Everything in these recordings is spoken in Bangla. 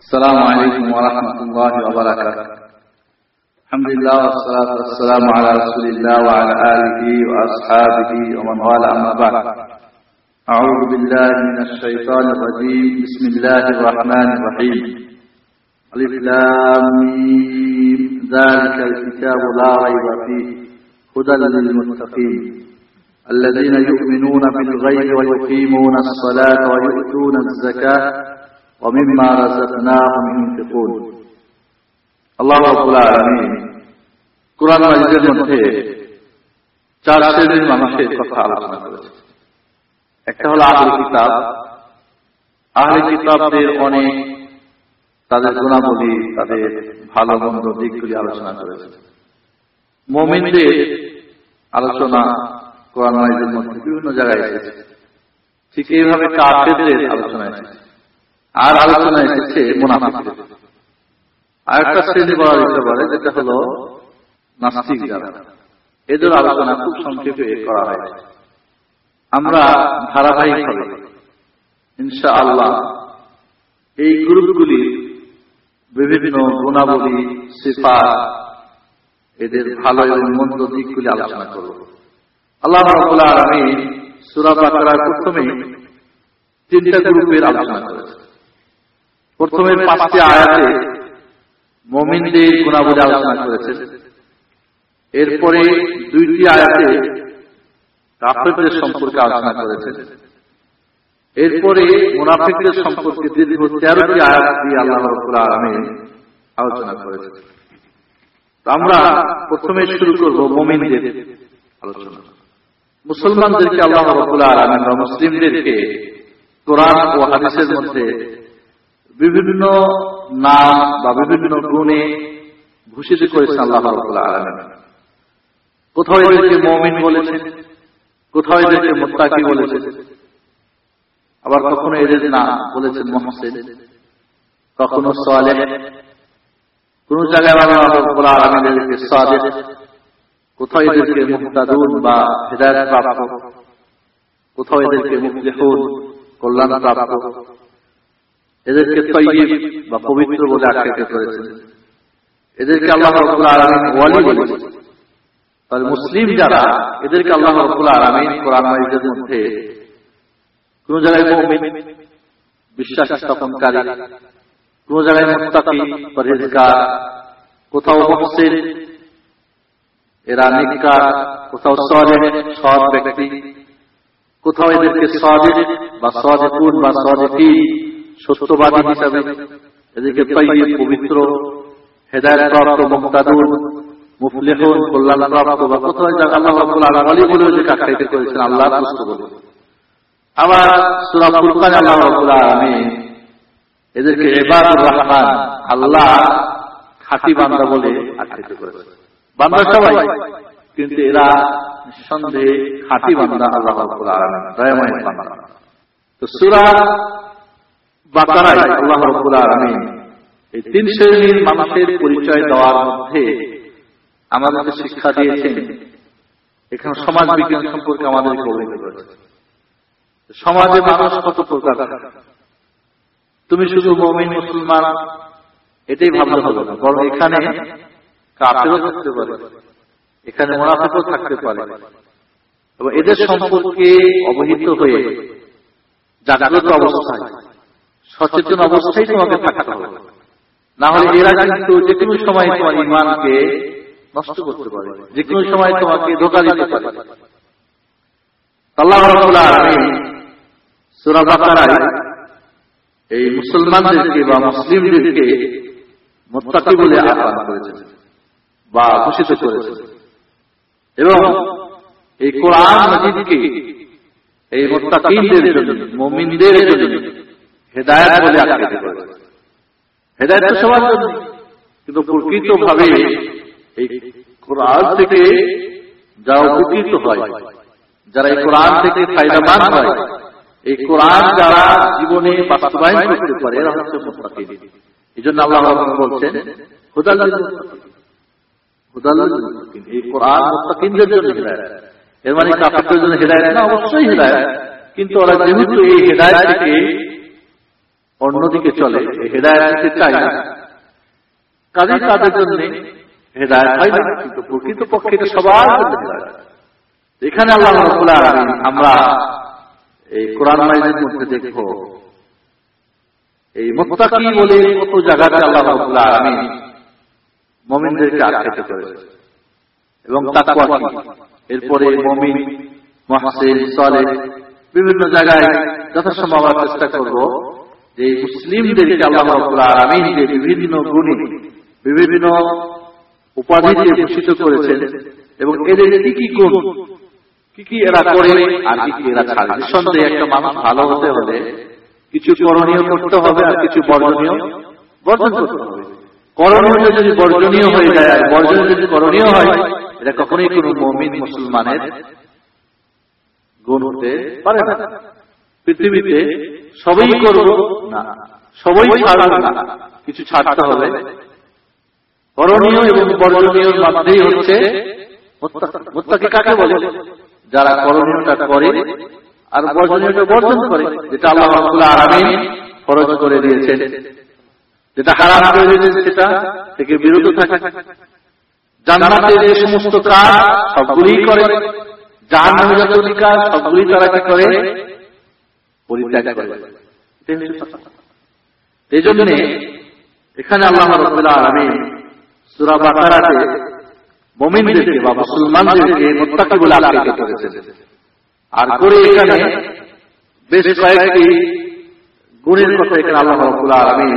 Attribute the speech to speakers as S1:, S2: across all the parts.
S1: السلام عليكم ورحمة الله وبركاته. الحمد لله والصلاة والسلام على رسول الله وعلى آله وأصحابه ومن والاه. أما بعد أعوذ بالله من الشيطان الرجيم. بسم الله الرحمن الرحيم. ألف ذلك الكتاب لا ريب فيه. هدى للمتقين. الذين يؤمنون بالغيب ويقيمون الصلاة ويؤتون الزكاة. ومما رزقناهم ينفقون আল্লাহ রাব্বুল আলামিন কোরআন মাজিদের মধ্যে চার শ্রেণীর মানুষের কথা আলোচনা করেছে একটা হলো আহলে কিতাব আহলে কিতাবদের অনেক তাদের গুণাবলী তাদের ভালো মন্দ দিকগুলি আলোচনা করেছে মোমিনদের আলোচনা কোরআন মাজিদের মধ্যে বিভিন্ন জায়গায় এসেছে ঠিক এইভাবে কাফেরদের আলোচনা এসেছে আর আলোচনা এসেছে মুনাফিকদের। আর একটা শ্রেণি বলা যেতে পারে, যেটা হলো নাস্তিক যারা। এদের আলোচনা খুব সংক্ষেপে করা হয়। আমরা ধারাবাহিক হবে ইনশা আল্লাহ এই গ্রুপগুলির বিভিন্ন গুণাবলী সিফা এদের ভালো এবং মন্দ দিকগুলি আলোচনা করব। আল্লাহ রাবুল্লাহ আলমী সুরা বাকার প্রথমে তিনটা গ্রুপের আলোচনা করেছে প্রথমে পাঁচটি আয়াতে মমিনদের গুণাবলী আলোচনা করেছেন এরপরে দুইটি আয়াতে কাফেরদের সম্পর্কে আলোচনা করেছেন এরপরে মুনাফিকদের সম্পর্কে দীর্ঘ তেরোটি আয়াত দিয়ে আল্লাহ আলমী আলোচনা করেছেন আমরা প্রথমে শুরু করব মমিনদের আলোচনা। মুসলমানদেরকে আল্লাহ রবুল্লাহ আলমিন বা মুসলিমদেরকে কোরআন ও হাদিসের মধ্যে বিভিন্ন নাম বা বিভিন্ন গুণে ভূষিত করেছেন আল্লাহ আলমিন। কোথাও এদেরকে মমিন বলেছেন কোথাও এদেরকে মোত্তাকি বলেছেন আবার কখনো এদের নাম বলেছেন মহসেন, কখনো সোয়ালে কোন জায়গায় আল্লাহ সাদেক, কোথাও এদেরকে মুক্তাদুন বা হৃদায়ত প্রাপ্ত কোথাও এদেরকে মুক্তিহুন কল্যাণ প্রাপ্ত এদেরকে তৈব বা পবিত্র বলে আখ্যায়িত করেছেন। এদেরকে আল্লাহ বলেছেন। তাহলে মুসলিম যারা, এদেরকে আল্লাহ মাইজের মধ্যে কোন জায়গায় বিশ্বাস স্থাপনকারী, কোন জায়গায় কোথাও মহসিন এরা নিকার, কোথাও সলে সৎ ব্যক্তি, কোথাও এদেরকে সদে বা সদেকুন বা সদেকি সত্যবাদী হিসাবে এদেরকে তৈরি পবিত্র হেদায়ত প্রাপ্ত মুক্তাদুন মুফলেহুন কল্যাণ প্রাপ্ত বা আল্লাহ রাব্বুল আলামিন বলে আবার আল্লাহ বলে কিন্তু এরা নিঃসন্দেহে খাঁটি বান্দা আল্লাহ তো সুরা শিক্ষা দিয়েছেন, এখানে সমাজ বিজ্ঞান সম্পর্কে আমাদের সমাজে মানুষ কত প্রকার? তুমি শুধু মমিন, মুসলমান, এটাই ভাবলে হবে না, বরং এখানে কাফেরও থাকতে পারে, এখানে মোনাফিকও থাকতে পারে। এবং এদের সম্পর্কে অবহিত হয়ে জাগ্রত অবস্থায় সচেতন অবস্থায় তোমাকে থাকতে হবে। না হলে এরা কিন্তু যে কোনো সময় তোমার ইমানকে নষ্ট করতে পারে। যে কোনো সময় তোমাকে ধোকা দিতে পারে। আল্লাহ সুরা বাকারায় এই মুসলমানদেরকে বা মুসলিমদেরকে মোত্তাকি বলে আহ্বান করেছেন বা ঘোষিত করেছে এবং এই কোরআন মজিদকে এই মোত্তাকিনদের জন্য মুমিনদের জন্য হেদায়েত বলে আখ্যায়িত করেছে। হেদায়েত তো সবার জন্য। কিন্তু প্রকৃতভাবে এই কোরআন থেকে যারা উপকৃত হয়, যারা এই কোরআন থেকে ফায়দাবান হয়, এই কোরআন যারা জীবনে বাস্তবায়ন করতে পারে, এরা হচ্ছে মোত্তাকিন। এই জন্য আল্লাহ বলছেন, হুদাল এই কোরআন মুত্তাকিনদের জন্য হিদায়ত। এর মানে কাফেরদের জন্য হিদায়ত না, অবশ্যই হিদায়ত। কিন্তু ওরা যেহেতু এই হিদায়ত থেকে অন্যদিকে চলে, হেদায়ত না। কাজেই তাদের জন্য হেদায়ত হয় না, কিন্তু সবার। এখানে আল্লাহ আমরা এই কোরআন মাইজের মধ্যে এই বলে কত জায়গাতে আল্লাহ রব্বুল আলামিন মুমিনদেরকে এবং তাকওয়া এরপরে মুমিন, মুহসিন, সালেহ, বিভিন্ন জায়গায় যথাসম্ভব চেষ্টা করব যে মুসলিমদেরকে আল্লাহ আলামিন যে বিভিন্ন গুণে, বিভিন্ন উপাধি দিয়ে ভূষিত করেছেন এবং এদের কি কি গুণ? কি কি এরা করে আর কি কি এরা ছাড়ে নিঃসন্দেহে একটা মানুষ ভালো হতে হলে কিছু করণীয় করতে হবে আর কিছু বর্জনীয় বর্জন করতে হবে। করণীয় যদি বর্জনীয় হয়ে যায়, আর বর্জনীয় যদি করণীয় হয়, এটা কখনোই কোন মমিন মুসলমানের গুণ হতে পারে না। পৃথিবীতে সবই করব। না সবই ছাড়ব। না কিছু ছাড়তে হবে। করণীয় এবং বর্জনীয় মধ্যেই হচ্ছে মোত্তাকি কাকে বলে? যারা করণীয়টা করে আর বর্জনীয়টা বর্জন করে যেটা আল্লাহ রাব্বুল আলামিন ফরজ করে দিয়েছেন। যেটা হারাম করে দিয়েছেন সেটা থেকে বিরত থাকে জান্নাতে যে সমস্ত কাজ সবগুলি করে জাহান্নামে যতগুলি কাজ সবগুলি তারা কি করে? পরিত্যাগ করে। এই জন্য এখানে আল্লাহ আলামিন সূরা বাকারাতে মুমিনদেরকে বা মুসলমানদেরকে মুত্তাকি বলে আখ্যায়িত করেছেন আর করে এখানে বেশ কয়েকটি গুণের কথা এখানে আল্লাহ রব্বুল আলামিন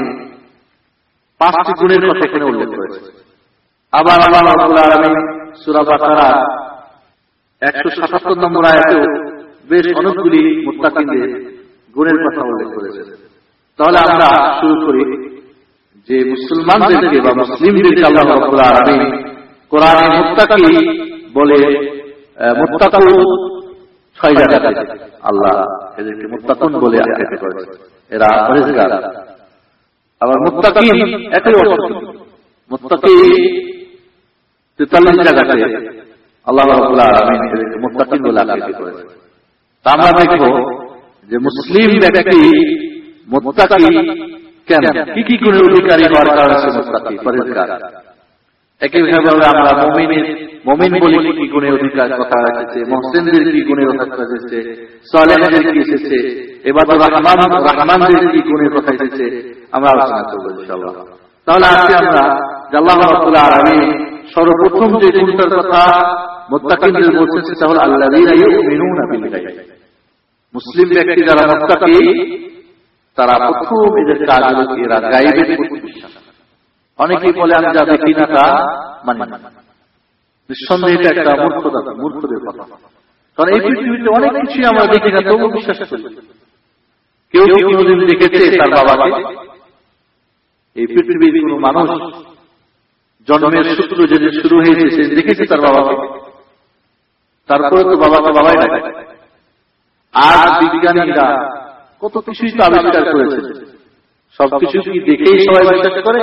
S1: পাঁচটি গুণের কথা এখানে উল্লেখ করেছে আবার আল্লাহ রব্বুল আলামিন সূরা বাকারা একশো সাতাত্তর নম্বর আয়াতেও বেশ অনেকগুলি মুত্তাকিদের গুণের কথা উল্লেখ করেছে তাহলে আমরা শুরু করি যে মুসলমানদেরকে বা মুসলিমদেরকে আল্লাহ আলামিন কোরআনে মুত্তাকি বলে মুত্তাকু আল্লাহ এদেরকে বলে এরা আবার মুত্তাকি একই অর্থ। আল্লাহ মুত্তাকিন বলে আখ্যায়িত করেছে তা আমরা দেখব যে মুসলিম ব্যক্তি মুত্তাকি কেন? কি কি গুণের অধিকারী হওয়ার কারণে সে মুত্তাকি? পরিষ্কার একইভাবে আমরা মমিনের মমিন বলে কি গুণের অধিকার কথা এসেছে? মহসেনদের কি গুণের কথা এসেছে? সালেহদের কি এসেছে? এবার রহমান রহমানদের কি গুণের কথা এসেছে? আমরা আলোচনা করব ইনশাআল্লাহ। তাহলে আজকে আমরা আল্লাহ রাব্বুল সর্বপ্রথম যে গুণটার কথা মুত্তাকিনদের বলছেন সেটা হলো ইউমিনুনা বিল গায়ব। মুসলিম ব্যক্তি যারা মুত্তাকি, তারা প্রথম এদের কাজ এরা অনেকেই বলে, আমি যা দেখি না তা মানি নিঃসন্দেহে এটা একটা মূর্খতা, মূর্খদের কথা। কারণ এই পৃথিবীতে অনেক কিছুই আমরা দেখি না তবু বিশ্বাস করি। কেউ কি কোনোদিন দেখেছে তার বাবাকে, এই পৃথিবীর কোন মানুষ জন্মের সূত্র যেদিন শুরু হয়েছে, সে দেখেছে তার বাবাকে। তারপরে তো বাবাকে বাবাই আর বিজ্ঞানীরা কত কিছুই তো আবিষ্কার করেছে। সবকিছু কি দেখেই সবাই বিশ্বাস করে?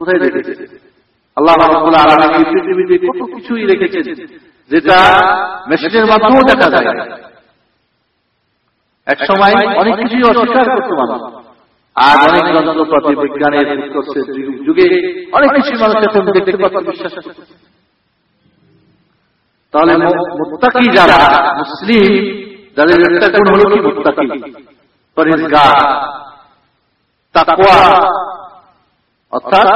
S1: কোথায় দেখেছে? আল্লাহ পৃথিবীতে কত কিছুই রেখেছেন, যেটা মেশিনের মাধ্যমেও দেখা যায়। এক সময় অনেক কিছুই অস্বীকার করতো মানুষ। আর অনেক যন্ত্রপাতি বিজ্ঞানের যুগে অনেক কিছুই মানুষ দেখতে পাচ্ছে বিশ্বাস তাহলে মুত্তাকি যারা, মুসলিম যাদের একটা গুণ হলো কি মুত্তাকি? পরিষ্কার অর্থাৎ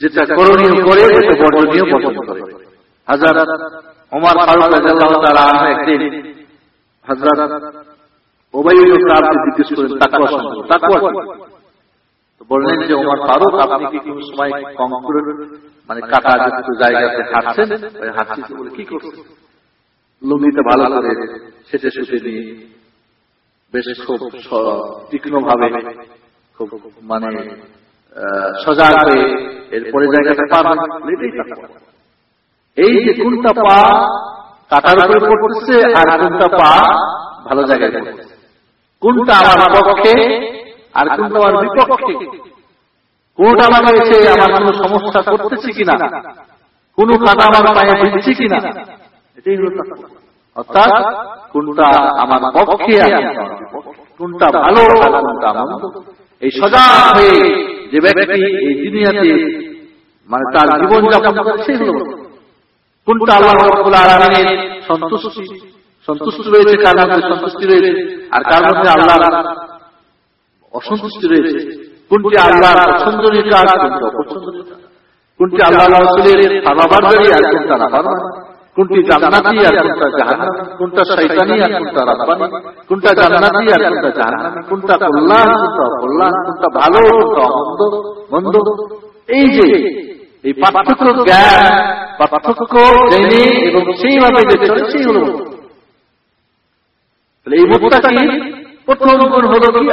S1: যেটা করণীয় করে, যেটা বর্জনীয় বর্জন করে। হাজার ওমর ফারুক তাআলা একদিন হযরত ওবাই ইবনে কাবকে জিজ্ঞেস করেন সম্পর্কে। বললেন যে ওমর ফারুক, আপনি কি কোন সময় কংক্রিট মানে কাটা যুক্ত জায়গাতে হাঁটছেন, ওই হাঁটছি বলে কি করছেন? লুঙ্গিতে ভালো করে সেটে সুটে নিয়ে বেশ খুব তীক্ষ্ণ ভাবে খুব মানে সজাগ হয়ে এরপরে জায়গাটা এটাই এই যে কোনটা পা কাটার উপরে পড়তেছে আর কোনটা পা ভালো জায়গায় পড়তেছে? কোনটা আমার পক্ষে আর কোনটা আমার বিপক্ষে? কোনটা আমার হয়েছে আমার কোন সমস্যা করতেছে কিনা? কোন কাটা আমার পায়ে দিচ্ছে কিনা? এটাই হলো। অর্থাৎ, কোনটা আমার পক্ষে কোনটা ভালো, কোনটা মন্দ? এই সজাগ হয়ে যে ব্যক্তি এই দুনিয়াতে মানে তার জীবন যাপন করে সেই হলো কোনটা আল্লাহ রাব্বুল সন্তুষ্টি? সন্তুষ্টি রয়েছে, কার মধ্যে সন্তুষ্টি রয়েছে? আর কার মধ্যে আল্লাহ অসন্তুষ্টি রয়েছে? কোনটি আল্লাহ পছন্দনীয় কাজ, কোনটি অপছন্দনীয় কোনটি আল্লাহ রাসূলের ফালাবারদারি আর কোনটা নাফরমানি কোনটি জান্নাতি আর কোনটা জাহান্নামী? কোনটা শয়তানি আর কোনটা রাব্বানি? কোনটা জান্নাতি আর কোনটা জাহান্নামী? কোনটা কল্যাণ, কোনটা অকল্যাণ? কোনটা ভালো, কোনটা মন্দ মন্দ? এই যে, এই পার্থক্য জ্ঞান, পার্থক্য জেনে এবং সেইভাবে যে এই মুক্তাকি প্রথম গুণ হলো কি?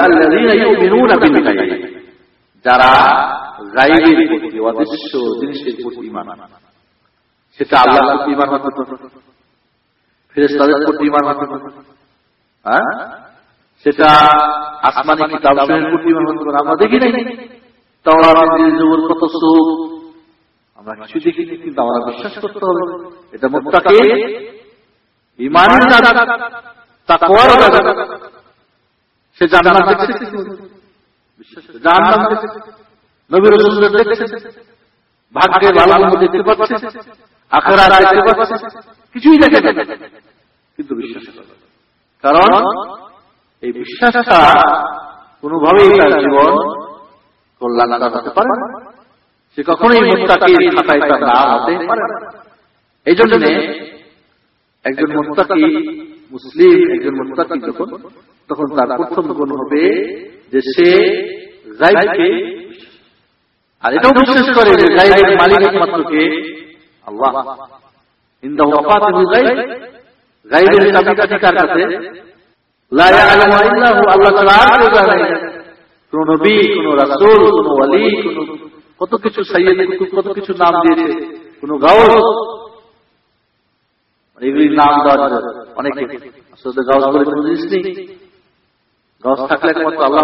S1: গায়ব। যারা গায়বের প্রতি, অদৃশ্য জিনিসের প্রতি আনে। সেটা আল্লাহর প্রতি পারে ফেরেশতাদের প্রতি পারে হ্যাঁ? সেটা আসমানি কিতাব সমূহের প্রতি পারে আমরা দেখি নাই। সুখ আমরা কিছু দেখিনি কিন্তু আমরা বিশ্বাস করতে হবে। এটা দাদা ভাগ্যে ভালো দেখতে দেখতে কিছুই দেখে কিন্তু বিশ্বাস করে কারণ এই বিশ্বাসটা কোনোভাবেই তার জীবন পারে না। সে কখনোই মুত্তাকির খাতায় তার হতে পারে এই জন্য একজন মুত্তাকি মুসলিম, একজন মুত্তাকি যখন, তখন তার প্রথম গুণ হবে যে সে গাইবকে আর এটাও বিশ্বাস করে যে গাইবের মালিক একমাত্র কে? আল্লাহ। গাইব গাইবের চাবিকাঠি কার কাছে লা ইয়ালামু আল্লাহ তাআলা জানে কোন নবী, কোন রাসূল, কোন কত কিছু সাইয়েদ কত কিছু নাম দিয়েছে, কোন গাউস। এগুলির নাম দেওয়া অনেকে আসলে গাউস বলে কোনো জিনিস নেই। গাউস থাকলে একমাত্র আল্লাহ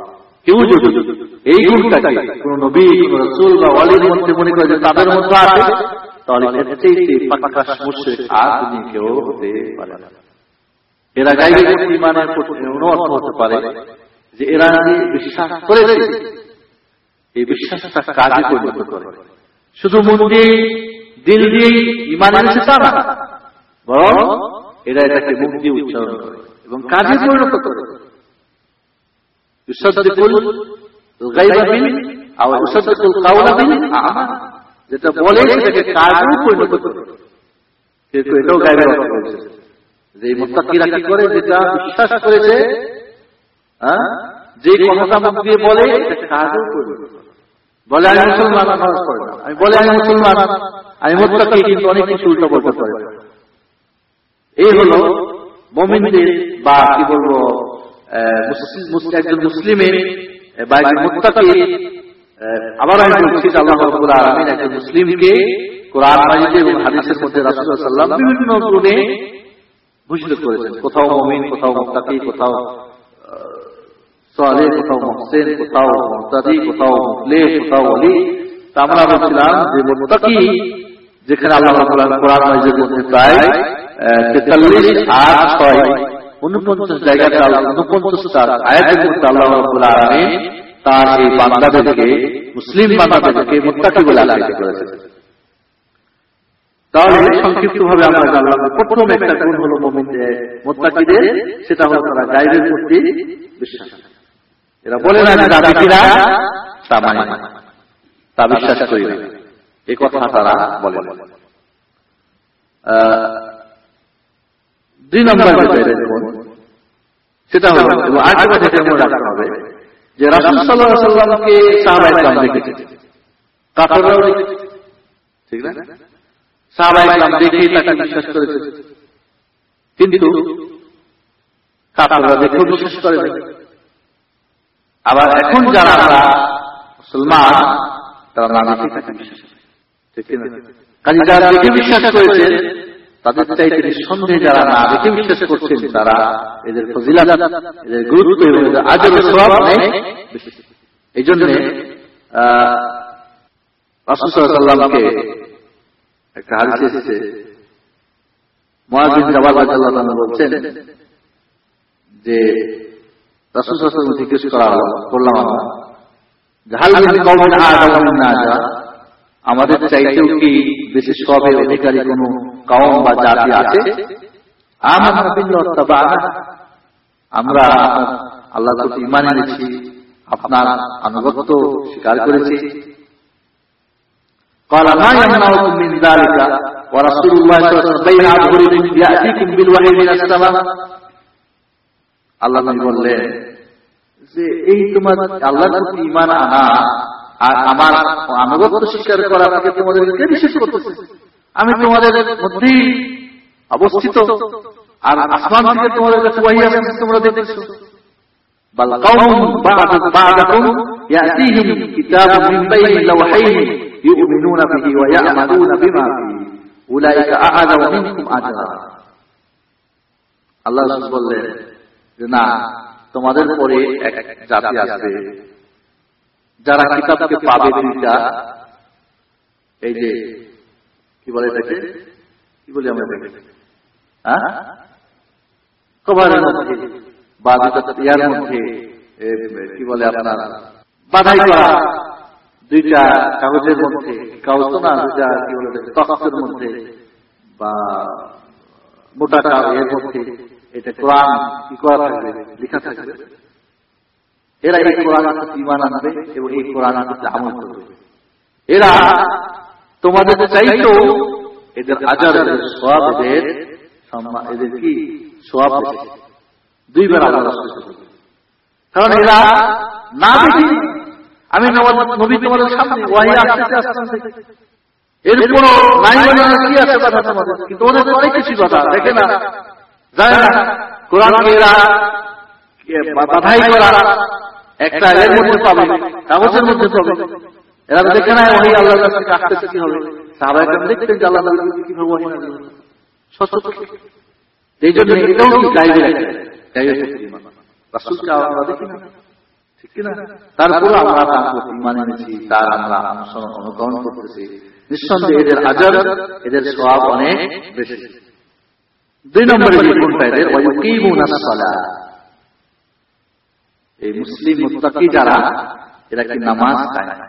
S1: কেউ যদি এই গুণটাকে কোন নবী রসুল বা মধ্যে মনে করে যে তাদের মধ্যে আছে, তাহলে আর দুনিয়া কেউ হতে পারে না। এরা প্রতি ইমানের অর্থ হতে পারে যে এরা বিশ্বাস করেছে, এই বিশ্বাসটা কাজে পরিণত করে? শুধু মন দিয়ে, দিল দিয়ে ইমান এনেছে তা না, বরং এরা এটাকে দিয়ে উচ্চারণ করে এবং কাজে পরিণত করে। বিল আও ইউসাদ্দিকুল কাওলা বিল আমাল যেটা বলে সেটাকে কাজে পরিণত করে। কিন্তু যে কি করে? যেটা বিশ্বাস করেছে যে কথাটা দিয়ে বলে কাজেও বলে, আমি মুসলমান না। আমি বলে, আমি মুসলমান, আমি মুত্তাকি, কিন্তু অনেক কিছু উল্টো বলতে পারে এই হলো মোমিনদের বা, কি বলব একজন মুসলিমের বা একজন মুত্তাকি আবার আমি বলছি যে আল্লাহ রাব্বুল আলামিন একজন মুসলিমকে কোরআন মাজিদে এবং হাদিসের মধ্যে রাসূলুল্লাহ সাল্লাল্লাহু বিভিন্ন গুণে ভূষিত করেছেন। কোথাও মুমিন কোথাও মুত্তাকি কোথাও কোথাও মুহসিন কোথাও কোথাও মুফলিহ কোথাও ওলি। তা আমরা বলছিলাম যে মুত্তাকি যেখানে আল্লাহ কোরআন মাজিদের মধ্যে প্রায় 43 আর 6 উনপঞ্চাশ জায়গাতে উনপঞ্চাশটা আয়াতের মধ্যে আল্লাহ রাব্বুল আলামিন তার এই বান্দাদেরকে, মুসলিম বান্দাদেরকে মুত্তাকি বলে আখ্যায়িত করেছেন। তাহলে সংক্ষিপ্ত ভাবে আমরা জানলাম প্রথম একটা গুণ হলো মুমিনদের সেটা হলো তারা গায়বের প্রতি বিশ্বাস এরা বলে না যে দাবি তা মানে তা বিশ্বাস করি এই কথা তারা বলে দুই নম্বর সেটা হলো আরেকটা কথা যেটা মনে রাখতে হবে যে রাসুল সাল্লাহ সাল্লামকে সাহাবাই ইসলাম দেখেছে। কাফেররাও দেখেছে। ঠিক না? সাহাবাই ইসলাম দেখেই তাকে বিশ্বাস করেছে। কিন্তু কাফেররা দেখেও বিশ্বাস করে আবার এখন যারা আমরা মুসলমান তারা না দেখে তাকে বিশ্বাস করে। ঠিক কিনা? কাজে যারা দেখে বিশ্বাস করেছেন তাদের চাইতে নিঃসন্দেহে যারা না দেখে বিশ্বাস করছেন, তারা এদের ফজিলাত, এদের গুরুত্ব এবং নেই এই জন্য একটা এসেছে। মহাজিন জবাব বলছেন যে, রাসুল সাল্লাম জিজ্ঞেস করা করলাম আমাদের চাইতেও কি বেশি সবের অধিকারী কোন কম বা জাতি আছে আমার আমরা আল্লাহ প্রতি ইমান এনেছি আপনার আনুগত্য স্বীকার করেছি قال ما يمنعكم من ذلك ورسول الله صلى الله عليه وسلم بين أظهركم يأتيكم بالوحي من السماء আল্লাহ নবী বললেন যে এই তোমার আল্লাহর প্রতি ইমান আনা আর আমার আনুগত্য স্বীকার করা থেকে তোমাদের কে নিষেধ করতেছে আমি তোমাদের মধ্যেই অবস্থিত আর আসমান থেকে তোমাদের কাছে ওয়াহি আসছে তোমরা দেখতেছো بل قوم بعد بعدكم يأتيهم كتاب من بين لوحين يؤمنون به ويعملون بما فيه أولئك أعلم منكم أجرا আল্লাহ বললেন যে না তোমাদের পরে এক জাতি আসবে যারা কিতাবকে পাবে দুইটা এই যে কি বলে এটাকে? কি বলি আমরা এটাকে? হ্যাঁ কভারের মধ্যে। বা ইয়ার মধ্যে। কি বলে আপনার? বাধাই করা। দুইটা কাগজের মধ্যে। কাগজ তো না দুইটা কি বলে তখতের মধ্যে। বা মোটা কাগজের মধ্যে। এটা কোরআন কি করা থাকবে? লেখা থাকবে। এরা এই কোরআন ইমান আনবে এবং এই কোরআন আমল করবে। এরা তোমাদের চাইতো এদের আজার এদের সব এদের এদের কি সব দুইবার কারণ এরা না দেখি আমি নবী তোমাদের সামনে ওয়াহি আসতে আসতে এরপর নাই কি আছে কথা তোমাদের কিন্তু ওদের তো অনেক কিছু কথা দেখে না যায় না কোরআনকে এরা বাধাই করা একটা এর মধ্যে পাবে কাগজের মধ্যে পাবে এরা দেখে না ওই আসতেছে কি হবে? দেখতেন যে আল্লাহ কীভাবে এই জন্য এটাও কি আমরা না। না তার প্রতি এনেছি, তার আমরা অনুকরণ করতেছি। নিঃসন্দেহে এদের এদের সব অনেক বেশি। দুই নম্বরে এই মুসলিম যারা, এরা কি নামাজ কায়েম?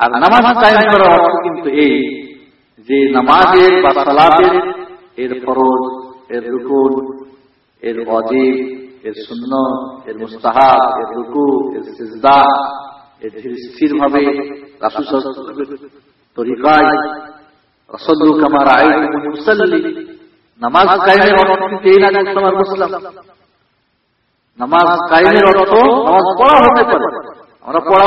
S1: আর নামাজ কায়েম করার অর্থ কিন্তু এই যে নামাজের বা সালাতের, এর ফরজ, এর রুকুন, এর অজীব এর শূন্য এর মুস্তাহাব, এর রুকু, এর সিজদা, এর স্থির ভাবে তরিকায় রসদু কামার আই মুসল্লি, নামাজ কায়েমের অর্থ এই তোমার মুসলাম নামাজ অর্থ নামাজ পড়া হতে পারে। আমরা পড়া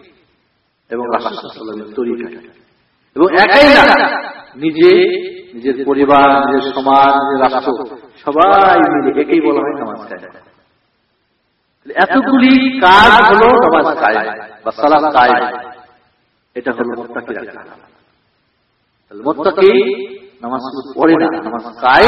S1: এবং রাসুলের তরিকা এবং একাই না নিজে নিজের পরিবার নিজের সমাজ নিজের রাষ্ট্র সবাই মিলে একেই বলা হয় নামাজ কায় এতগুলি কাজ হলো নামাজ কায় বা সালাম কায় এটা হলো মোত্তাকি মোত্তাকি নামাজ পড়ে না নামাজ কায়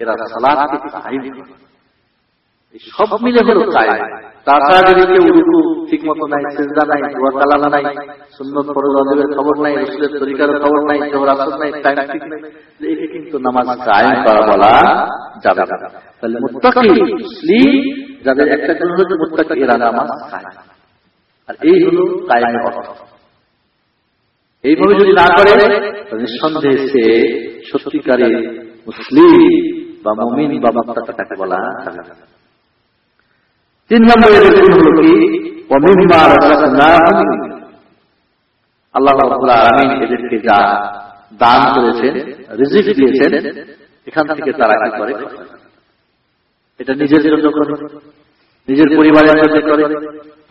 S1: এরা সালাদকে কায়েম এই সব মিলে হলো কায়েম। তাছাড়া যদি কেউ রুকু ঠিক মতো নাই, সেজদা নাই দোয়া কালামা নাই, সুন্নত ফরজ খবর নাই, রসুলের তরিকার খবর নাই জোহর আসর নাই টাইম ঠিক নাই একে কিন্তু নামাজ কায়েম করা বলা যাবে না। তাহলে মুত্তাকি মুসলিম, যাদের একটা গুণ হচ্ছে মুত্তাকি, এরা নামাজ কায়েম। আর এই হলো কায়েমের অর্থ। এইভাবে যদি না করে নিঃসন্দেহে সে সত্যিকারে মুসলিম বা মমিন বা মুত্তাকি তাকে বলা যাবে তিন নম্বরের হল কি অমিম্মা আল্লাহ রাব্বুল এদেরকে যা দান করেছেন, রিজিক দিয়েছেন, এখান থেকে তারা কি করে? এটা নিজের জন্য করে, নিজের পরিবারের জন্য করে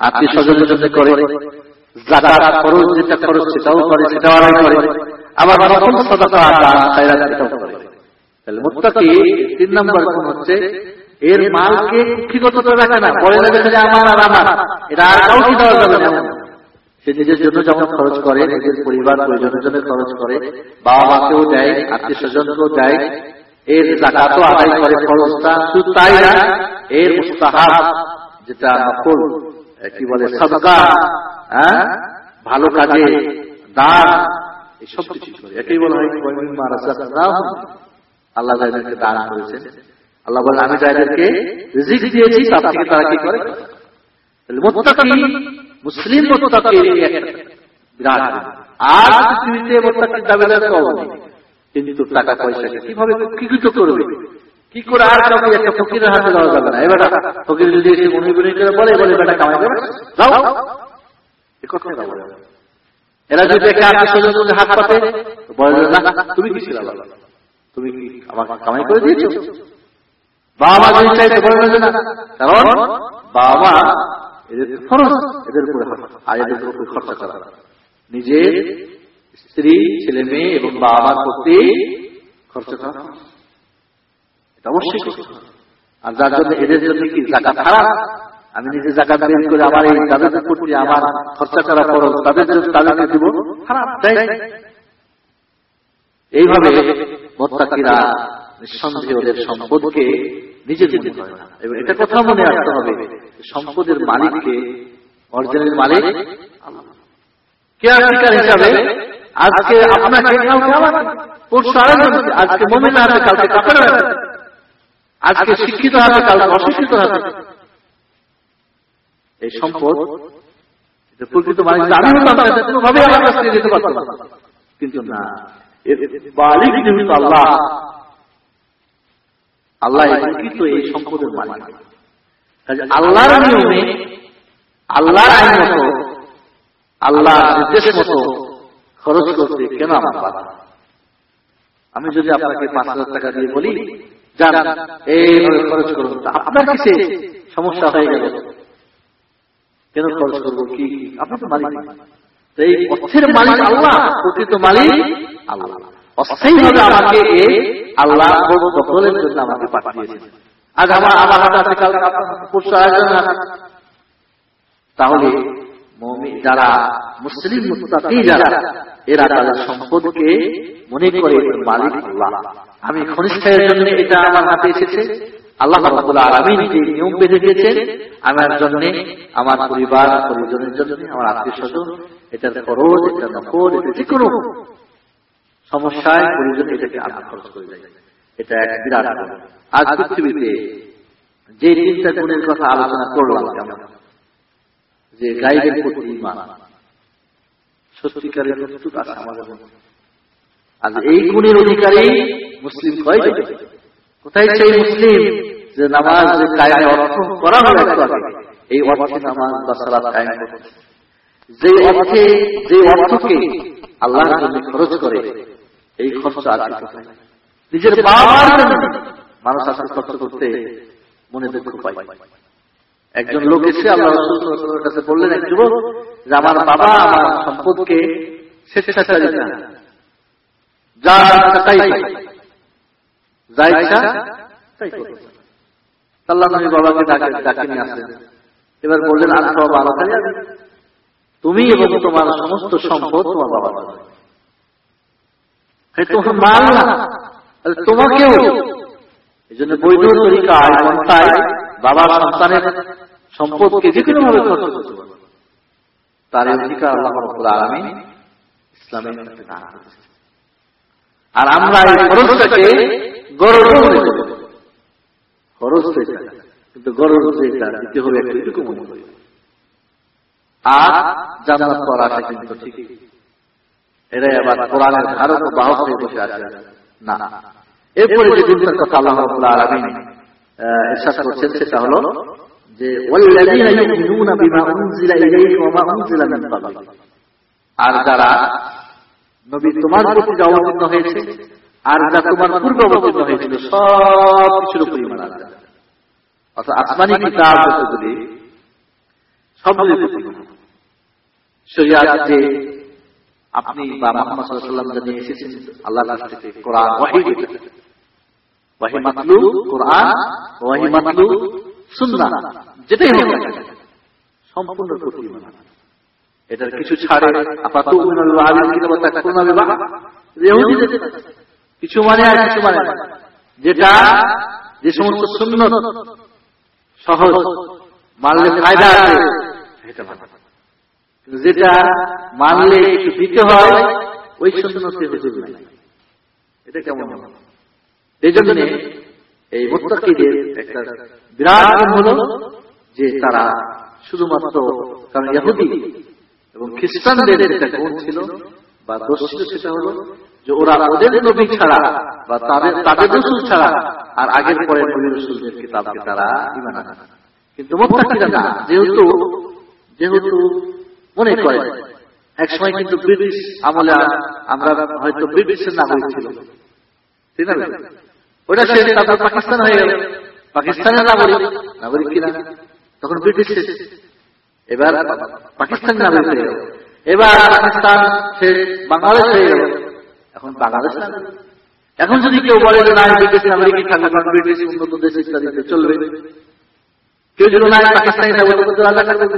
S1: আত্মীয় স্বজনের জন্য করে জাকাত খরচ যেটা খরচ সেটাও করে, সেটাও আদায় করে। আবার নকল সদাকা দান সেটাও করে। তাহলে মুত্তাকি তিন নম্বর গুণ হচ্ছে এর মালকে কুক্ষিগত করে রাখে না পরে দেখে আমার আর আমার এটা আর কাউকে দেওয়া যাবে না। সে নিজের জন্য যখন খরচ করে নিজের পরিবার পরিজনের জন্য খরচ করে বাবা মাকেও দেয় আত্মীয় স্বজনকেও দেয় এর জাকাতও আদায় করে খরচটা শুধু তাই না এর মুস্তাহাব যেটা নকল কি বলে সদকা হ্যাঁ? ভালো কাজে দান এসব কিছু করে একেই বলা হয় আল্লাহ যাদেরকে দান করেছেন। আল্লাহ বলেন, আমি যাদেরকে রিজিক দিয়েছি তার থেকে তারা কি করে? মুসলিম আর টাকা কি করে একটা যাবে না? এবার ফকির করে এরা যদি হাত পাতে তুমি কি ছিল তুমি কি আমাকে কামাই করে দিয়েছ? বাবা কারণ বাবা এদের খরচ, এদের উপরে আর এদের উপরে খরচা করা। স্ত্রী, ছেলে মেয়ে এবং বাবা প্রতি খরচা করা। এটা অবশ্যই আর যার জন্য এদের জন্য কি আমি নিজে জাকাত বের করে আমার এই তাদের প্রতি আমার খরচা করা খরচ তাদের তাদেরকে দিব এইভাবে ওদের সম্পদকে নিজের মনে না। এবং এটা কথা মনে রাখতে হবে সম্পদের মালিককে অরিজিনাল মালিক হিসাবে? আজকে আপনাকে আজকে হাতে কালকে কাপড় হাতে আজকে শিক্ষিত হাতে কালকে অশিক্ষিত হাতে এই সম্পদ প্রকৃত মালিক আমি হতাম কিন্তু না আল্লাহ আল্লাহ এই সম্পদের মালিক। আল্লাহর নিয়মে, আল্লাহর আইন মতো আল্লাহ মতো খরচ করতে কেন আমার আমি যদি আপনাকে পাঁচ হাজার টাকা দিয়ে বলি, যান, এইভাবে খরচ করুন আপনার কিসে সমস্যা হয়ে গেল। কেন খরচ করব, কি আপনি তো মালিক। এই অর্থের মালিক আল্লাহ, প্রকৃত মালিক আল্লাহ। অস্থায়ী ভাবে আমাকে এই আল্লাহ দখলের জন্য আমাকে পাঠিয়েছেন। আজ আমার আমার হাতে আছে কাল পরশু আয়োজন তাহলে যারা মুসলিম যারা এরা তাদের সম্পদকে মনে করে মালিক আল্লাহ। আমি ঘনিষ্ঠের জন্য এটা আমার হাতে এসেছে। আল্লাহ আলামিন যে নিয়ম বেঁধে দিয়েছেন আমার জন্য আমার পরিবার পরিজনের জন্য আমার আত্মীয় স্বজন এটার খরচ এটা নকল এটা যে কোনো সমস্যায় পরিজন এটাকে আলাদা খরচ করে দেয়। এটা এক বিরাট আজ পৃথিবীতে যে তিনটা গুণের কথা আলোচনা করলাম কেমন যে গাইডের প্রতি ইমান, সত্যিকারের প্রস্তুত আছে আমাদের আজ এই গুণের অধিকারী মুসলিম হয় কোথায় সেই মুসলিম যে নামাজ যে কায়নে অর্থ করা হলো এই অর্থে নামাজ বা সালাদ কায়েম করছে। যে অর্থে যে অর্থকে আল্লাহর জন্য খরচ করে এই খরচ নিজের বাবার মানুষ আসলে খরচ করতে মনে দুঃখ পায়। একজন লোক এসে আল্লাহ রসুলের কাছে বললেন এক যুবক যে আমার বাবা আমার সম্পদকে স্বেচ্ছাচারী না। যা তাই যা ইচ্ছা তাই আল্লাহ নবী বাবাকে ডাকে ডাকে নিয়ে আসলেন। এবার বললেন আর বাবা তুমি এবং তোমার সমস্ত সম্পদ তোমার বাবা তোমার মাল না তোমাকেও এই জন্য বৈধ তরিকায় পন্থায় বাবার সন্তানের সম্পদকে যে কোনো ভাবে খরচ করতে পারবে তার অধিকার আল্লাহ রব্বুল আলামিন ইসলামের দান আর আমরা এই খরচটাকে গরজ মনে করি খরচ এটা কিন্তু গরজ যেটা দিতে হবে একটা মনে করি আর জান্নাত করার আশা কিন্তু ঠিক এরাই আবার কোরআনের ধারক বাহক হয়ে বসে আছে না। এরপরে যে দুটার কথা আল্লাহ রাব্বুল আলামিন ইরশাদ করছেন, সেটা হলো যে আর যারা নবী তোমার প্রতি যা অবতীর্ণ হয়েছে, আর যা তোমার পূর্বে অবতীর্ণ হয়েছিল, সব কিছুর উপর ইমান আনবে অর্থাৎ আসমানি কিতাব যতগুলি, সবগুলির প্রতি শরিয়াত যে আপনি বা মোহাম্মদ জানিয়ে এসেছেন থেকে কোরআন ওয়াহী মাতলু কোরআন, ওয়াহী মাতলু যেটাই হোক সম্পূর্ণ এটার কিছু ছাড়ে আপাতত কিছু মানে আর কিছু মানে যেটা যে সমস্ত সুন্নত সহজ, মানলে ফায়দা কিন্তু যেটা মানলে একটু দিতে হয়, ওই সুন্নতে হুজুর এটা কেমন? এই জন্য এই মোত্তাকিদের একটা বিরাট হলো যে তারা শুধুমাত্র কারণ ইহুদি এবং খ্রিস্টানদের যেটা গুণ ছিল, বা দোষ সেটা হলো যে ওরা ওদের নবী ছাড়া বা তাদের তাদের রসুল ছাড়া আর আগের পরে নবী রসুলদের কিতাবকে তারা ইমান কিন্তু মোত্তাকিরা না, যেহেতু যেহেতু মনে করে। এক সময় কিন্তু ব্রিটিশ আমলে আমরা হয়তো ব্রিটিশের নাগরিক ছিল ঠিক আছে ওটা শেষ, তারপর পাকিস্তান হয়ে গেল। পাকিস্তানের নাগরিক নাগরিক কিনা? তখন ব্রিটিশ এবার পাকিস্তান নাগরিক হয়ে গেল। এবার পাকিস্তান শেষ, বাংলাদেশ হয়ে গেল। এখন বাংলাদেশ এখন যদি কেউ বলে যে না ব্রিটিশ নাগরিকই থাকবে কারণ ব্রিটিশ উন্নত দেশ ইত্যাদিতে চলবে। কেউ যদি না পাকিস্তানি তখন আলাদা থাকবে।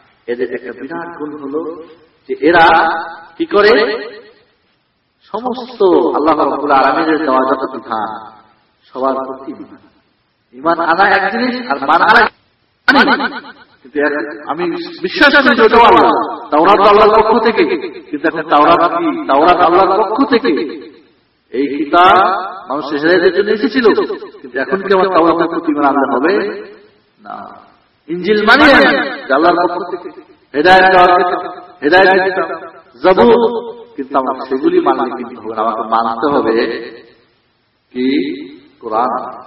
S1: এদের একটা বিরাট গুণ হলো যে এরা কি করে? সমস্ত আল্লাহ আলামিনের দেওয়া যত বিধান সবার প্রতি ইমান। ইমান আনা এক জিনিস আর মান আনা কিন্তু আমি বিশ্বাস করি যে ওটাও আল্লাহ। তাওরাত আল্লাহর পক্ষ থেকে। কিন্তু এখন তাওরাত কি? তাওরাত আল্লাহর পক্ষ থেকে। এই কিতাব মানুষের হেদায়তের জন্য এসেছিল। কিন্তু এখন কি আমার তাওরাতের প্রতি ইমান আনতে হবে? না। ইঞ্জিল মানে যে আল্লাহর পক্ষ থেকে। হেদায়ত দেওয়ার হেদায়তের কিতাব, কিন্তু আমার সেগুলি মানলে কিন্তু হবে। আমাকে মানতে হবে কি? কোরআন।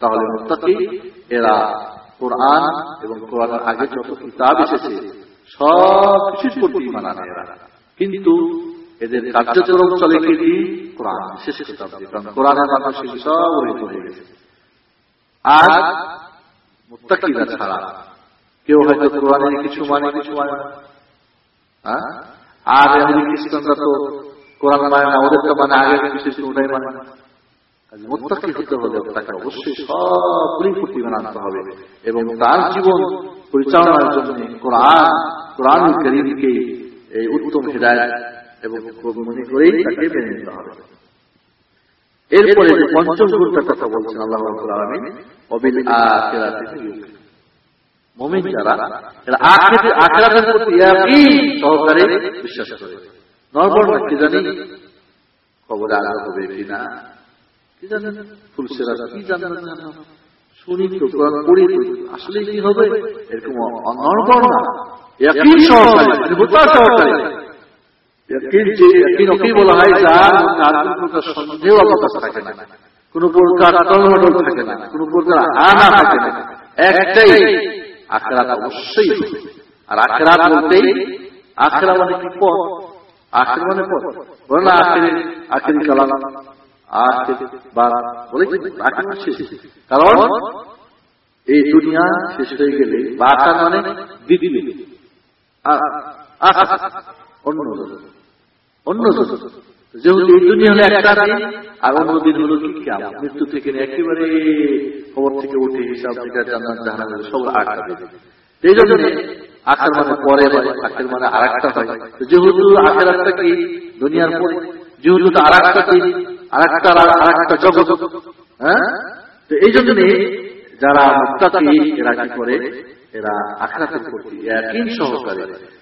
S1: তাহলে মুত্তাকি এরা কোরআন এবং কোরআনের আগে যত কিতাব এসেছে সব কিছুর প্রতি ইমান আনে এরা। কিন্তু এদের কার্যক্রম চলে দিয়ে? কোরআন। শেষ কিতাব দিয়ে। কারণ কোরআনের মানুষ সব হয়ে গেছে। আর মুত্তাকিরা ছাড়া কেউ হয়তো কিছু মানে কিছু মানে। হ্যাঁ? আর খ্রিস্টানরা তো কোরআন মানে না, ওদের তো মানে ওটাই মানে না। মুত্তাকি হতে হলে তাকে অবশ্যই সবগুলি প্রতি আনতে হবে এবং তার জীবন পরিচালনার জন্য কোরআন কোরআন এই উত্তম হৃদায়ত এবং মনে করেই তাকে মেনে নিতে হবে এরপরে পঞ্চম গুণটার কথা বলছেন আল্লাহ রাব্বুল অবিল আখিরাতি যারা এরা প্রতি সহকারে বিশ্বাস করে। নরবর কি জানি খবরে আগে হবে কিনা কি জানেন ফুলসেরা কি জানেন শুনি তো কোরআন পড়ি তো আসলে কি হবে? এরকম না। ইয়াকিন সহকারে নির্ভরতা সহকারে। আর কোনো প্রকার থাকে না। কোনো প্রকার আনা থাকে না। একটাই আখরাত অবশ্যই আর আখরাত বলতেই আখরা মানে পথ? আখের মানে পথ। বলে না আখেরি আখেরি বা মানে কারণ এই দুনিয়া শেষ হয়ে গেলে বা আকার মানে অন্য জগৎ। অন্য যেহেতু এই দুনিয়া একটা আর অন্য দিন হলো কি মৃত্যু থেকে একেবারে খবর থেকে উঠে হিসাব থেকে জানা সব এই জন্য আখের মানে পরে হয়, আখের মানে আর একটা হয় যেহেতু আখের একটা কি? দুনিয়ার পরে। যেহেতু আর একটা কি আর একটা আর একটা জগৎ। হ্যাঁ? তো এই জন্য যারা মুক্তাকি এরা কি করে? এরা আখরাতের প্রতি একই সহকারে।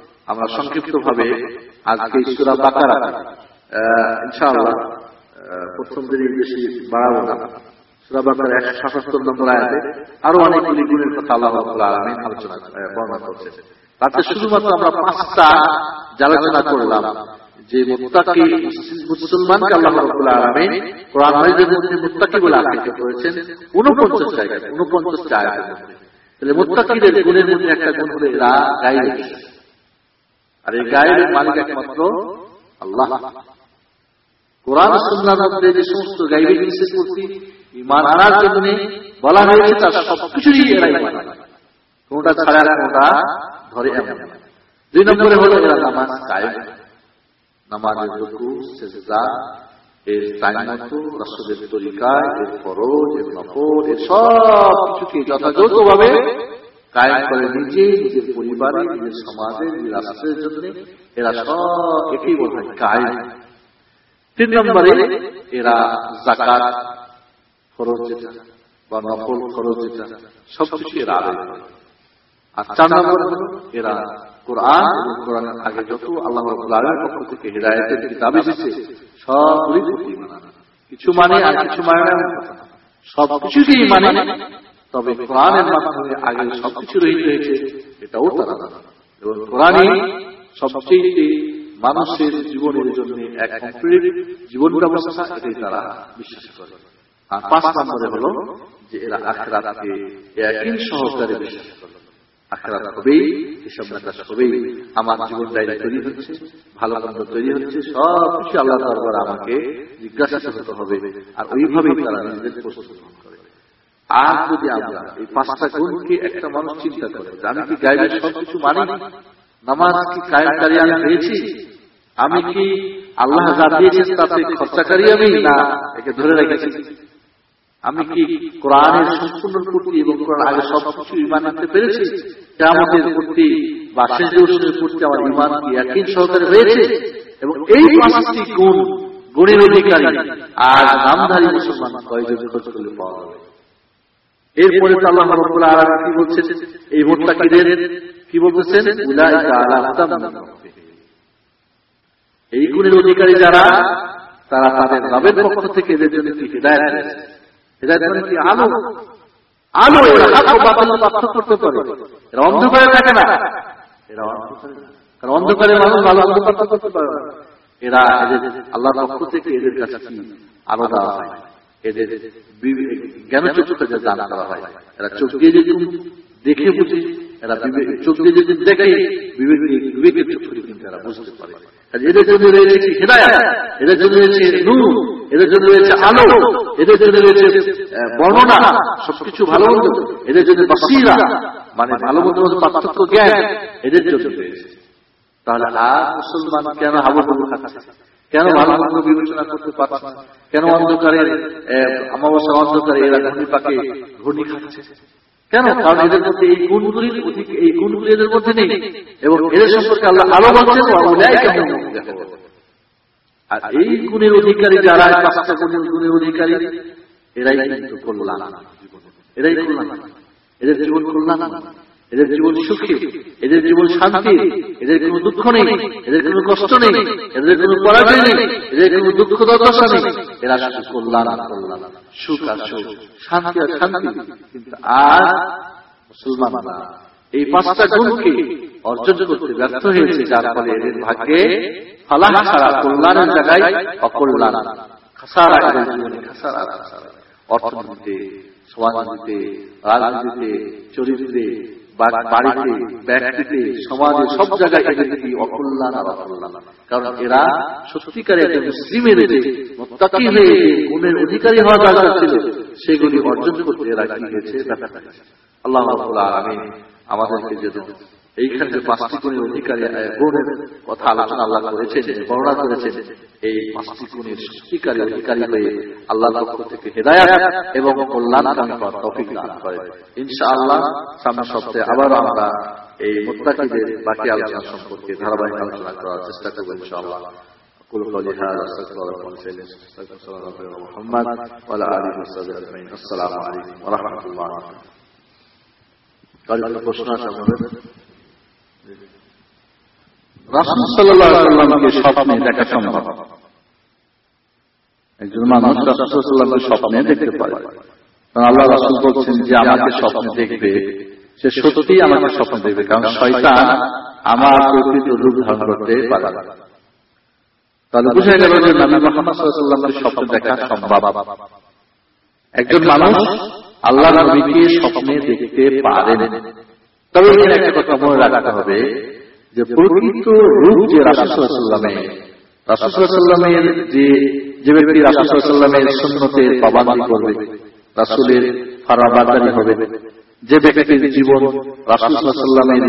S1: আমরা সংক্ষিপ্ত ভাবে আজকে সুরা বাকারা ইনশাআল্লাহ প্রথম দিনই বেশি বাড়াবো না। সুরা বাকার একশো সাতাত্তর নম্বর আয়াতে আরও অনেকগুলি গুণের কথা আল্লাহ আলোচনা বর্ণনা করছেন। তাতে শুধুমাত্র আমরা পাঁচটা করলাম, যে মুসলমানকে আল্লাহ কোরআন মধ্যে বলে করেছেন 49 জায়গায় 49 আয়াতের মধ্যে। তাহলে গুণের মধ্যে একটা গুণ এরা আর এই গায়েবের মালিক একমাত্র আল্লাহ। কোরআন মধ্যে যে সমস্ত গায়েবের জিনিসের প্রতি ইমান আনার জন্য বলা হয়েছে, তার সবকিছুই এরা কোনটা ছাড়া কোনটা ধরে এমন দুই নম্বরে হলো এরা নামাজ কায়েম নামাজের রুকু, সেজদা, এর টাইমতো রাসূলের তরিকা এর ফরজ, এর নফল, এর সব কিছুকে যথাযথ ভাবে করে নিজে নিজের পরিবারে নিজের সমাজে নিজের রাষ্ট্রের জন্য এরা সব তিন নম্বরে এরা জাকাত খরচ যেটা, বা নকল খরচ যেটা সবকিছু এরা আদায় করে। আর চার এরা কোরআন এবং আগে যত আল্লাহ আলমের পক্ষ থেকে হৃদায়তের কিতাব এসেছে সবগুলি কিছু মানে আর কিছু মানে না সবকিছুকেই মানে তবে কোরআনের মাধ্যমে আগে সবকিছু রহিত হয়েছে এটাও তারা এবং কোরআনই সবচেয়ে মানুষের জীবনের জন্য এক কমপ্লিট জীবন ব্যবস্থা এটাই তারা বিশ্বাস করে। আর পাঁচ নম্বরে হলো যে এরা আখরাতকে একই সহকারে বিশ্বাস করে। আখরাত হবেই এসব নাকাশ হবেই। আমার জীবন ডাইরি তৈরি হচ্ছে ভালো মন্দ তৈরি হচ্ছে সব কিছু আল্লাহ দরবার আমাকে জিজ্ঞাসা করতে হবে। আর ওইভাবেই তারা নিজেদের প্রস্তুত করে। আর যদি আমরা এই পাঁচটা গুণকে একটা মানুষ চিন্তা করে আমি কি গাইবের সবকিছু মানি? নামাজ কি কায়েমকারী আমি পেয়েছি? আমি কি আল্লাহ যা দিয়েছেন তাতে খরচাকারী আমি, না একে ধরে রেখেছি? আমি কি কোরআনের সম্পূর্ণ প্রতি এবং কোরআন আগে সব কিছু ইমান আনতে পেরেছি? আমাদের প্রতি বা শেষ দিবসের প্রতি আমার ইমান কি একই সহকারে হয়েছে এবং এই পাঁচটি গুণ, গুণের অধিকারী আর নামধারী মুসলমান কয়েকজন খোঁজ করলে পাওয়া যাবে এরপরে কি কি বলতেছেন? এই গুণের অধিকারী যারা, তারা তাদের রবের পক্ষ থেকে এদের জন্য কি হৃদায়ত হৃদায়ত মানে কি? আলো। আলো এরা করতে পারে এরা অন্ধকারে থাকে না। এরা অন্ধকারে কারণ অন্ধকারে মানুষ ভালো পার্থক্য করতে পারে এরা আল্লাহর পক্ষ থেকে এদের কাছে কি? আলো দেওয়া হয়। এদের জ্ঞান চক্ষুকে দান করা হয়? এরা চোখ দিয়ে যদি দেখে বুঝে এরা চোখ দিয়ে যদি দেখে বিবেক বিবেকের চক্ষুরে কিন্তু এরা বুঝতে পারে। এদের জন্য রয়েছে হৃদয় এদের জন্য রয়েছে নূর এদের জন্য রয়েছে আলো এদের জন্য রয়েছে বর্ণনা সবকিছু ভালো মন্দ এদের জন্য বাসিরা মানে ভালো মন্দ পার্থক্য জ্ঞান এদের জন্য রয়েছে। তাহলে আর মুসলমান কেন হাবুডুবু খাচ্ছে? কেন ভালো মন্দ বিবেচনা করতে পারছে না? কেন অন্ধকারের অমাবস্যা অন্ধকারে এরা ঘূর্ণি পাকে ঘূর্ণি খাচ্ছে কেন? কারণ এদের মধ্যে এই গুণগুলি অধিক, এই গুণগুলি এদের মধ্যে নেই। এবং এদের সম্পর্কে আল্লাহ আলো বলছেন আর এই গুণের অধিকারী যারা পাঁচটা গুণের গুণের অধিকারী, এরাই কিন্তু কল্যাণ। এরাই কল্যাণ। এদের জীবন কল্যাণ। এদের জীবন সুখী, এদের জীবন শান্তি, এদের কোনো দুঃখ নেই, এদের কোনো কষ্ট নেই, এদের কোনো পরাজয় নেই, এদের কোনো দুঃখ দশা নেই। এরা শুধু কল্যাণ কল্যাণ, সুখ আর সুখ, শান্তি আর শান্তি। কিন্তু আর মুসলমান এই পাঁচটা গুণকে অর্জন করতে ব্যর্থ হয়েছে, যার ফলে এদের ভাগ্যে ফালাহ ছাড়া কল্যাণের জায়গায় অকল্যাণ, খাসারা জীবনে খাসারা। অর্থনীতিতে, সমাজনীতিতে, রাজনীতিতে, চরিত্রে বাড়িতে, ব্যক্তিতে, সমাজে, সব জায়গায় এদেরকে অকল্যাণ আর অকল্যাণ। কারণ এরা সত্যিকারে একটা মুসলিম এনেছে মোত্তাকি হয়ে গুণের অধিকারী হওয়া দরকার ছিল, সেগুলি অর্জন করতে এরা কি হয়েছে আল্লাহ আমি আমাদেরকে যেন এইখানে যে পাঁচটি গুণের অধিকারী গুণের কথা আলোচনা আল্লাহ করেছেন বর্ণনা করেছেন এই পাঁচটি গুণের সত্যিকারী অধিকারী হয়ে আল্লাহ পক্ষ থেকে হেদায়াত এবং কল্যাণকামী হওয়ার তফিক দান করে ইনশাআল্লাহ সামনে সপ্তাহে আবার আমরা এই মোত্তাকিদের বাকি আলোচনা সম্পর্কে ধারাবাহিক আলোচনা করার চেষ্টা করবো ইনশাআল্লাহ أقول قولي هذا أستغفر الله وأتوب إليه محمد وعلى آله وصحبه أجمعين السلام عليكم ورحمة الله وبركاته প্রশ্ন আছে আপনাদের রাসুল সাল্লামকে স্বপ্নে দেখা সম্ভব। একজন মানুষ স্বপ্নে দেখতে পারে। কারণ আল্লাহ রাসুল বলছেন যে, আমাকে স্বপ্নে দেখবে, সে সত্যি আমাকে স্বপ্নে দেখবে, কারণ আমার প্রকৃত রূপ ধারণ করতে পারে তাহলে বুঝে গেল যে নবী মোহাম্মদ সাল্লামকে দেখা সম্ভব। একজন মানুষ আল্লাহ নবীকে স্বপ্নে দেখতে পারেন তবে একটা কথা মনে রাখতে হবে যে প্রকৃত রূপ যে রাসুসাল্লামে রাসুসাল্লামের যে যে ব্যক্তি রাসুসাল্লামের সুন্নতের পাবান্দি করবে রাসুলের ফারাবাদারি হবে যে ব্যক্তির জীবন রাসুসাল্লামের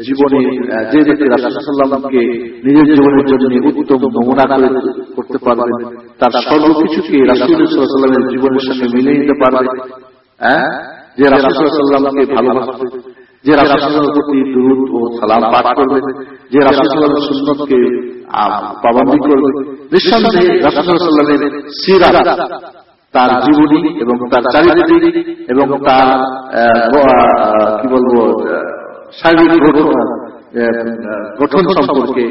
S1: জীবনে যে ব্যক্তি রাসুসাল্লামকে নিজের জীবনের জন্য উত্তম নমুনা করে করতে পারবে তার সর্বকিছুকে রাসুলের জীবনের সঙ্গে মিলিয়ে নিতে পারবে হ্যাঁ? যে রাসুসাল্লামকে ভালোবাসবে যে রাসুলের প্রতি দুরুদ ও সালাম পাঠ করবে, যে রাসুলের সুন্নতকে পাবন্দি করবে। নিঃসন্দেহে রাসুলের সিরা, তার জীবনী এবং তার চারিত্রিক এবং তার কি বলব শারীরিক গঠন সম্পর্কে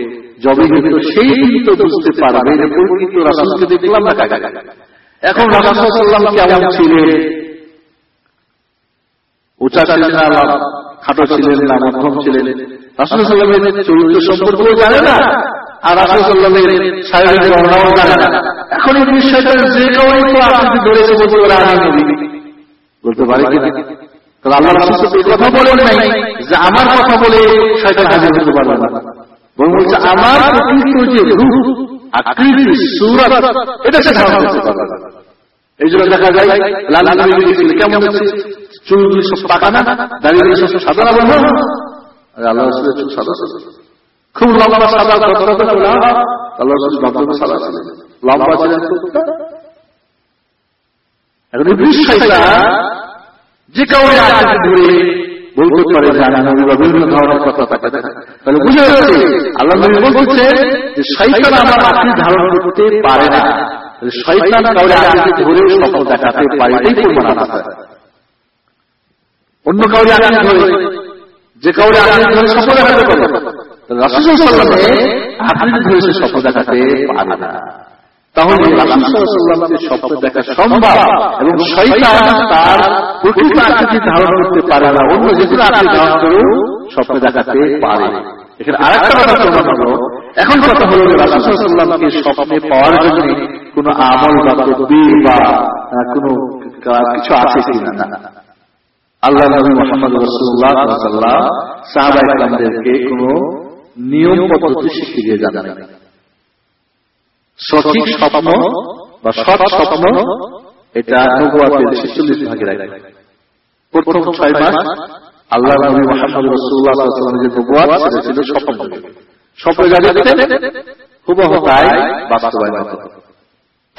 S1: যবে কিন্তু সেই তো বুঝতে পারবে প্রকৃত রাসুলকে দেখলাম না এখন রাসুল্লাহ কেমন ছিলেন উঁচা ছিলেন না খাটো ছিলেন না, মধ্যম ছিলেন। রাসুলের চরিত্র সম্পর্কেও জানে না, আর রাসুলের শারীরিক বর্ণাও জানে না। এখন এই বিষয়টা যে কারণে তো আপনি ধরেছে বলতে পারে আমি নবী। বলতে পারে কি আল্লাহ রাসুল কথা বলেন নাই যে আমার কথা বলে শয়তান হাজির হতে পারবে না। বরং বলছে, আমার প্রকৃত যে রূপ, আকৃতি এটা সে করতে পারবে এই জন্য দেখা যায়, লাল নবী কেমন হচ্ছে চুলগুলি সব পাকানা দাঁড়িয়ে সব সাদা না বলব আল্লাহ রসুলের চুল সাদা সাদা খুব লম্বা সাদা আল্লাহ রসুল লম্বা সাদা ছিলেন। লম্বা ছিলেন এখন যে ধরে বলতে পারে বিভিন্ন ধরনের কথা থাকে তাহলে বুঝে আল্লাহ বলছে যে শৈতান আমার আখি ধারণ করতে পারে না। অন্য কাউরে আঘাত ধরে, যে কাউরে আঘাত ধরে সফল দেখাতে দেখাতে পারে না। অন্য যে কোনো আকৃতি ধারণ করেও স্বপ্ন দেখাতে পারে এখানে আরেকটা কথা হলো এখন কথা হলো রাসুসাল্লামকে স্বপ্নে পাওয়ার জন্য কোন আমল বা তদবির বা কোন কিছু আছে কিনা? না। আল্লাহ নবী মোহাম্মদ রসুল্লাহ কোন নিয়ম পদ্ধতি জানা সঠিক স্বপ্ন বা সৎ স্বপ্ন এটা ছেচল্লিশ প্রথম ছয় মাস আল্লাহ নবী মোহাম্মদ রসুল্লাহ যে সেটা ছিল স্বপ্ন। স্বপ্ন বাস্তবায়ন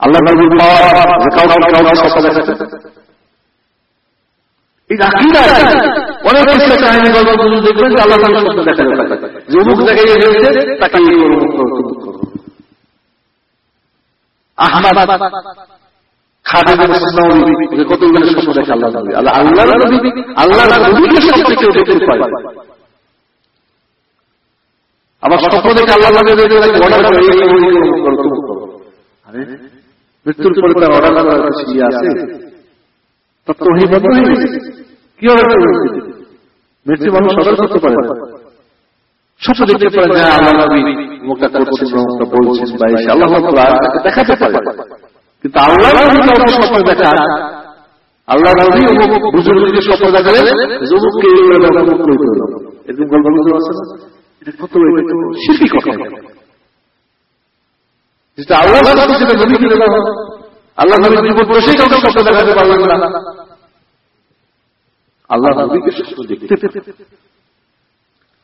S1: আল্লাহ নবীর পাওয়ার আল্লাহ দেখা যাবে। যে অমুক দেখে আল্লাহ আল্লাহ আল্লাহ আল্লাহ নবীকে কেউ দেখতে পায় আবার স্বপ্ন দেখে আল্লাহ অর্ডার করো আরে মৃত্যুর পরে তার অর্ডার করার কিছু আছে তো বন্ধ হয়ে গেছে। কি মৃত্যু? মানুষ করতে পারে কত শিল্পী কথা। যেটা আল্লাহ সেটা নবী কিনে দেওয়া আল্লাহ নবীর জীবন বসেই কাউকে স্বপ্ন দেখাতে না। আল্লাহ নবীকে দেখতে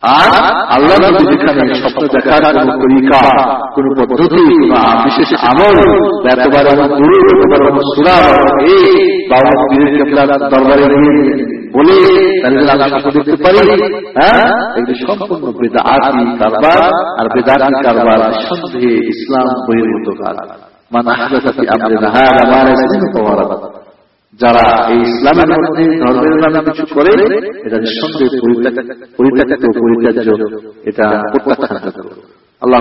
S1: আর আল্লাহ যেখানে স্বপ্ন দেখার কোন তরিকা, কোন পদ্ধতি বিশেষ আমল আমার গুরু আমার সুরা এই বাবা দরবারে বলে হ্যাঁ? সম্পূর্ণ আর কারবার সন্দেহে ইসলাম বহির্ভূত যারা এই ইসলামের মধ্যে ধর্মের নামে কিছু করে, এটা নিঃসন্দেহে পরিত্যাক্ত পরিত্যাজ্য, এটা প্রত্যাখ্যান আল্লাহ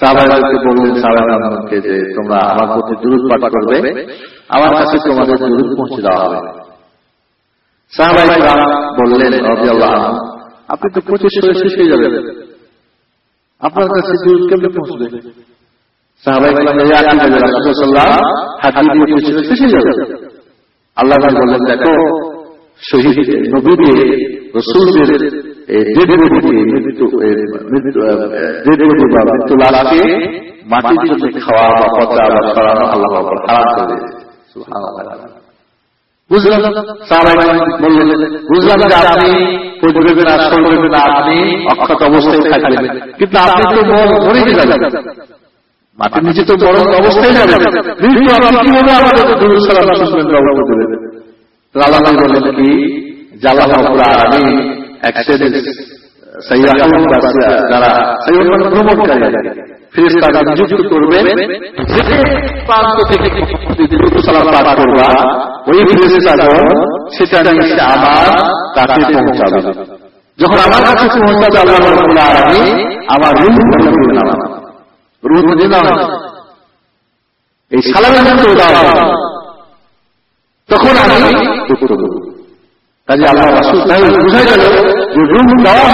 S1: সাহাবাদেরকে বললেন সাহাবাদেরকে যে তোমরা আমার প্রতি দুরূদ পাঠ করবে, আমার কাছে তোমাদের দুরূদ পৌঁছে দেওয়া হবে। বললেন আপনি তো শেষ হয়ে যাবেন। আপনার কাছে কেমনে পৌঁছবে? আল্লাহ বললেন, দেখো, শহীদ মৃত্যু লাশকে মাটির জন্য খাওয়া বা পচা বা সরানো আল্লাহ হারাম করে বুঝলাম বললেন বুঝলাম যে আপনি পড়বে না সরবে না আপনি অক্ষত অবস্থায় থাকবেন কিন্তু আপনি তো মরে যাবেন মাটির নিচে তো বড় অবস্থায় যাবে মৃত্যু আপনি কীভাবে আমাদের দূর সালাম শুনবেন ব্যবহার দেবেন আল্লাহ বললেন কি? আমি এক শ্রেণির যারা ভ্রমণকারী ফেরেস্তারা নিযুক্ত করবে প্রান্ত তাকে পৌঁছাবে যখন আমার কাছে পৌঁছাবে আল্লাহ আলামিন আমার রূহ এই সালামের তখন আমি উত্তর কাজে আল্লাহ রাসুল তাই বোঝা গেল যে রুম দেওয়া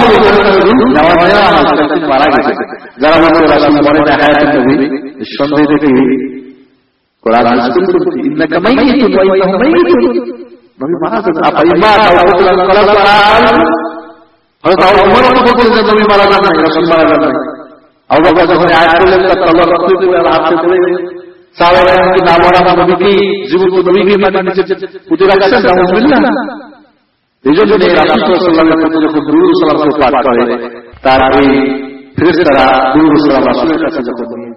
S1: নেওয়া হয় না মারা গেছে। যারা আমাদের রাসুল মনে না হায়াতের নবী সন্দেহ থেকে কোরআন ইন্নাকা ওয়া মাইয়িতুন। নবী মারা আপা ইমা নবী মারা মারা আবু বকর যখন আয়াত হাতে কি না নবীকে নবীকে পুঁতে রাখছেন এই জন্য তার এই ফেরেস্তারা দুরূদ সালাম কাছে যখন